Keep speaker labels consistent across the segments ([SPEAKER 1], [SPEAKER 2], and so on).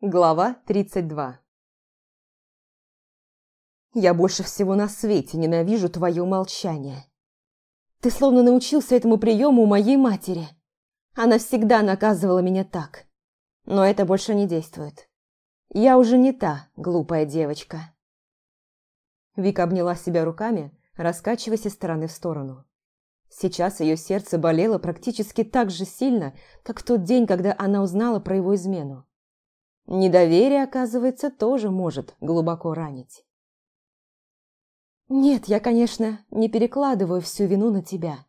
[SPEAKER 1] Глава 32 «Я больше всего на свете ненавижу твое молчание. Ты словно научился этому приему у моей матери. Она всегда наказывала меня так. Но это больше не действует. Я уже не та глупая девочка». Вика обняла себя руками, раскачиваясь из стороны в сторону. Сейчас ее сердце болело практически так же сильно, как в тот день, когда она узнала про его измену. Недоверие, оказывается, тоже может глубоко ранить. Нет, я, конечно, не перекладываю всю вину на тебя.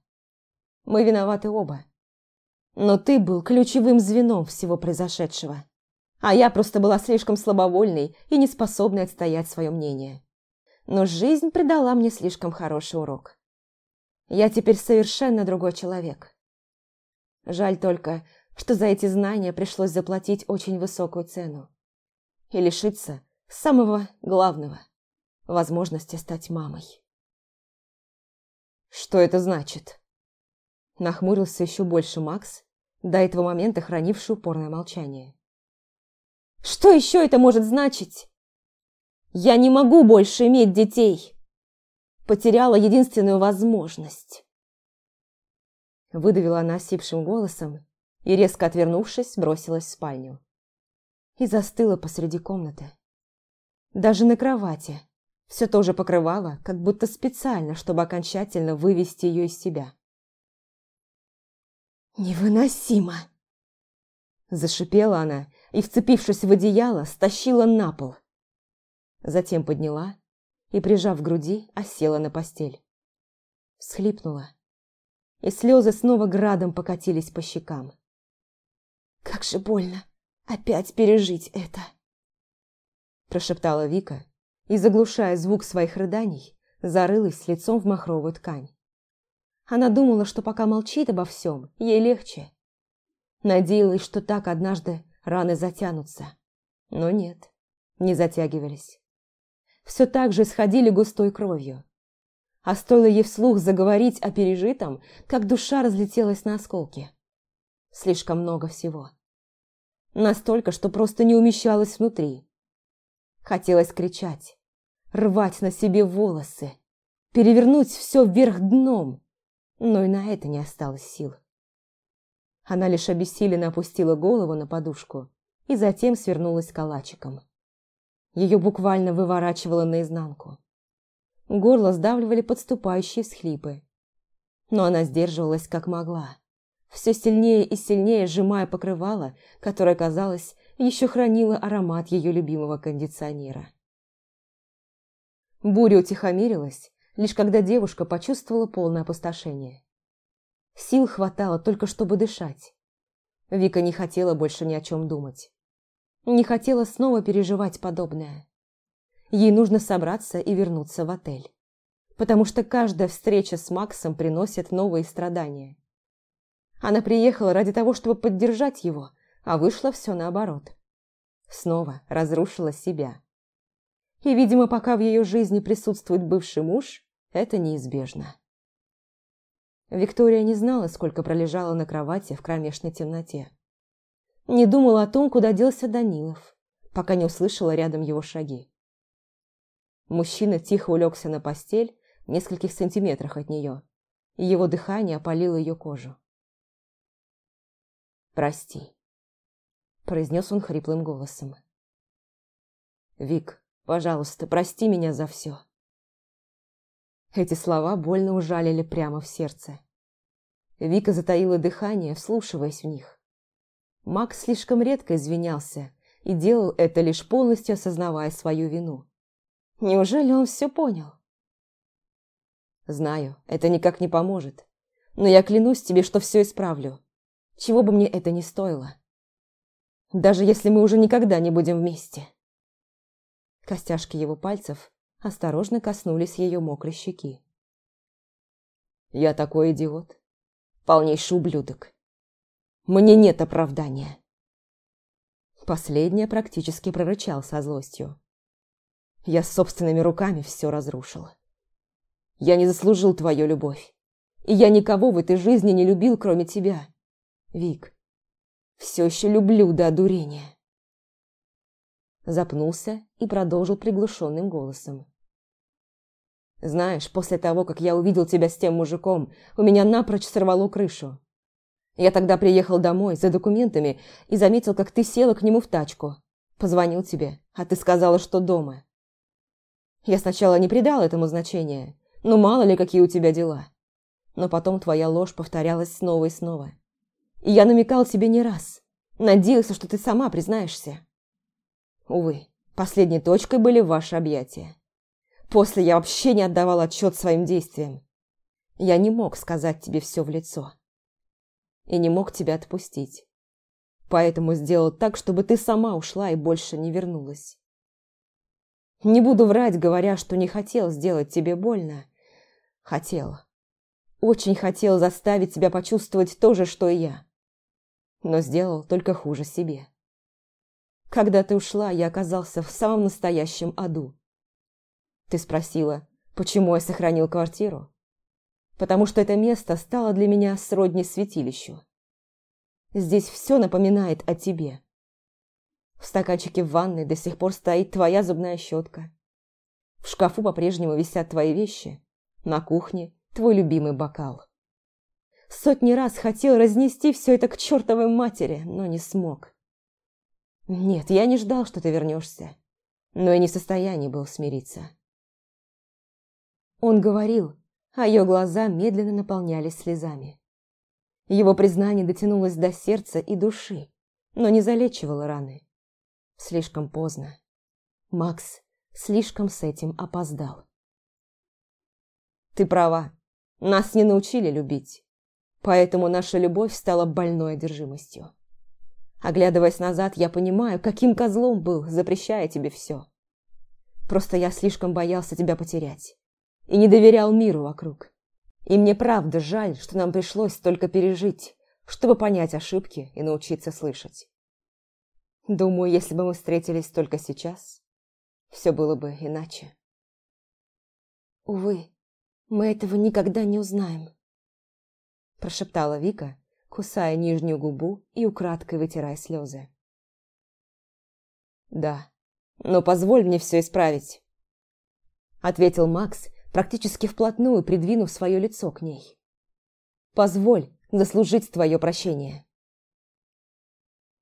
[SPEAKER 1] Мы виноваты оба. Но ты был ключевым звеном всего произошедшего. А я просто была слишком слабовольной и неспособной отстоять свое мнение. Но жизнь придала мне слишком хороший урок. Я теперь совершенно другой человек. Жаль только, что за эти знания пришлось заплатить очень высокую цену и лишиться самого главного – возможности стать мамой. «Что это значит?» Нахмурился еще больше Макс, до этого момента хранивший упорное молчание. «Что еще это может значить? Я не могу больше иметь детей!» Потеряла единственную возможность. Выдавила она осипшим голосом и, резко отвернувшись, бросилась в спальню. И застыла посреди комнаты. Даже на кровати все тоже покрывало, как будто специально, чтобы окончательно вывести ее из себя. «Невыносимо!» Зашипела она и, вцепившись в одеяло, стащила на пол. Затем подняла и, прижав к груди, осела на постель. Всхлипнула, и слезы снова градом покатились по щекам. Как же больно опять пережить это!» Прошептала Вика и, заглушая звук своих рыданий, зарылась лицом в махровую ткань. Она думала, что пока молчит обо всем, ей легче. Надеялась, что так однажды раны затянутся. Но нет, не затягивались. Все так же сходили густой кровью. А стоило ей вслух заговорить о пережитом, как душа разлетелась на осколки. Слишком много всего. Настолько, что просто не умещалось внутри. Хотелось кричать, рвать на себе волосы, перевернуть все вверх дном, но и на это не осталось сил. Она лишь обессиленно опустила голову на подушку и затем свернулась калачиком. Ее буквально выворачивало наизнанку. Горло сдавливали подступающие схлипы. Но она сдерживалась как могла все сильнее и сильнее сжимая покрывало, которое, казалось, еще хранило аромат ее любимого кондиционера. Буря утихомирилась, лишь когда девушка почувствовала полное опустошение. Сил хватало только, чтобы дышать. Вика не хотела больше ни о чем думать. Не хотела снова переживать подобное. Ей нужно собраться и вернуться в отель. Потому что каждая встреча с Максом приносит новые страдания. Она приехала ради того, чтобы поддержать его, а вышло все наоборот. Снова разрушила себя. И, видимо, пока в ее жизни присутствует бывший муж, это неизбежно. Виктория не знала, сколько пролежала на кровати в кромешной темноте. Не думала о том, куда делся Данилов, пока не услышала рядом его шаги. Мужчина тихо улегся на постель в нескольких сантиметрах от нее, и его дыхание опалило ее кожу. «Прости», – произнес он хриплым голосом. «Вик, пожалуйста, прости меня за все». Эти слова больно ужалили прямо в сердце. Вика затаила дыхание, вслушиваясь в них. Макс слишком редко извинялся и делал это лишь полностью осознавая свою вину. Неужели он все понял? Знаю, это никак не поможет, но я клянусь тебе, что все исправлю чего бы мне это ни стоило. Даже если мы уже никогда не будем вместе. Костяшки его пальцев осторожно коснулись ее мокрой щеки. Я такой идиот. Полнейший ублюдок. Мне нет оправдания. Последнее практически прорычал со злостью. Я собственными руками все разрушил. Я не заслужил твою любовь. И я никого в этой жизни не любил, кроме тебя. Вик, все еще люблю до одурения. запнулся и продолжил приглушенным голосом. «Знаешь, после того, как я увидел тебя с тем мужиком, у меня напрочь сорвало крышу. Я тогда приехал домой за документами и заметил, как ты села к нему в тачку. Позвонил тебе, а ты сказала, что дома. Я сначала не придал этому значения, ну мало ли какие у тебя дела. Но потом твоя ложь повторялась снова и снова. И я намекал тебе не раз. Надеялся, что ты сама признаешься. Увы, последней точкой были ваши объятия. После я вообще не отдавал отчет своим действиям. Я не мог сказать тебе все в лицо. И не мог тебя отпустить. Поэтому сделал так, чтобы ты сама ушла и больше не вернулась. Не буду врать, говоря, что не хотел сделать тебе больно. Хотел. Очень хотел заставить тебя почувствовать то же, что и я. Но сделал только хуже себе. Когда ты ушла, я оказался в самом настоящем аду. Ты спросила, почему я сохранил квартиру? Потому что это место стало для меня сродни святилищу. Здесь все напоминает о тебе. В стаканчике в ванной до сих пор стоит твоя зубная щетка. В шкафу по-прежнему висят твои вещи. На кухне твой любимый бокал. Сотни раз хотел разнести все это к чертовой матери, но не смог. Нет, я не ждал, что ты вернешься, но и не в состоянии был смириться. Он говорил, а ее глаза медленно наполнялись слезами. Его признание дотянулось до сердца и души, но не залечивало раны. Слишком поздно. Макс слишком с этим опоздал. Ты права, нас не научили любить, поэтому наша любовь стала больной одержимостью. Оглядываясь назад, я понимаю, каким козлом был, запрещая тебе все. Просто я слишком боялся тебя потерять и не доверял миру вокруг. И мне правда жаль, что нам пришлось столько пережить, чтобы понять ошибки и научиться слышать. Думаю, если бы мы встретились только сейчас, все было бы иначе.
[SPEAKER 2] Увы, мы этого никогда не узнаем, прошептала Вика, кусая нижнюю губу и украдкой вытирая слезы.
[SPEAKER 1] «Да, но позволь мне все исправить», — ответил Макс, практически вплотную придвинув свое лицо к ней. «Позволь заслужить твое прощение».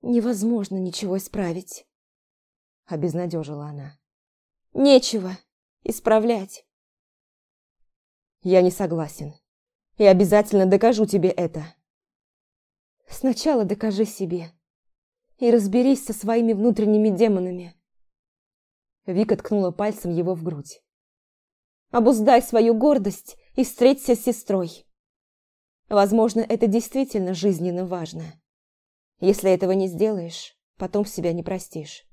[SPEAKER 2] «Невозможно ничего исправить», —
[SPEAKER 1] обезнадежила она.
[SPEAKER 2] «Нечего исправлять».
[SPEAKER 1] «Я не согласен. И обязательно докажу тебе это».
[SPEAKER 2] Сначала докажи себе. И разберись со своими внутренними демонами.
[SPEAKER 1] Вика ткнула пальцем его в грудь.
[SPEAKER 2] Обуздай свою гордость и встреться с сестрой. Возможно, это действительно жизненно важно. Если этого не сделаешь, потом себя не простишь.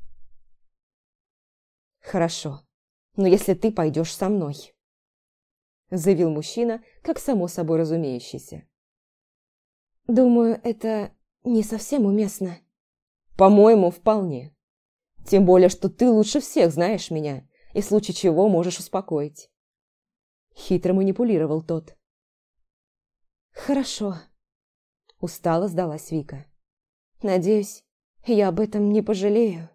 [SPEAKER 1] Хорошо, но если ты пойдешь со мной, заявил мужчина, как само собой разумеющийся.
[SPEAKER 2] Думаю, это не совсем уместно.
[SPEAKER 1] По-моему, вполне. Тем более, что ты лучше всех знаешь меня, и в случае чего можешь успокоить. Хитро манипулировал тот.
[SPEAKER 2] Хорошо.
[SPEAKER 1] Устало сдалась Вика.
[SPEAKER 2] Надеюсь, я об этом не пожалею.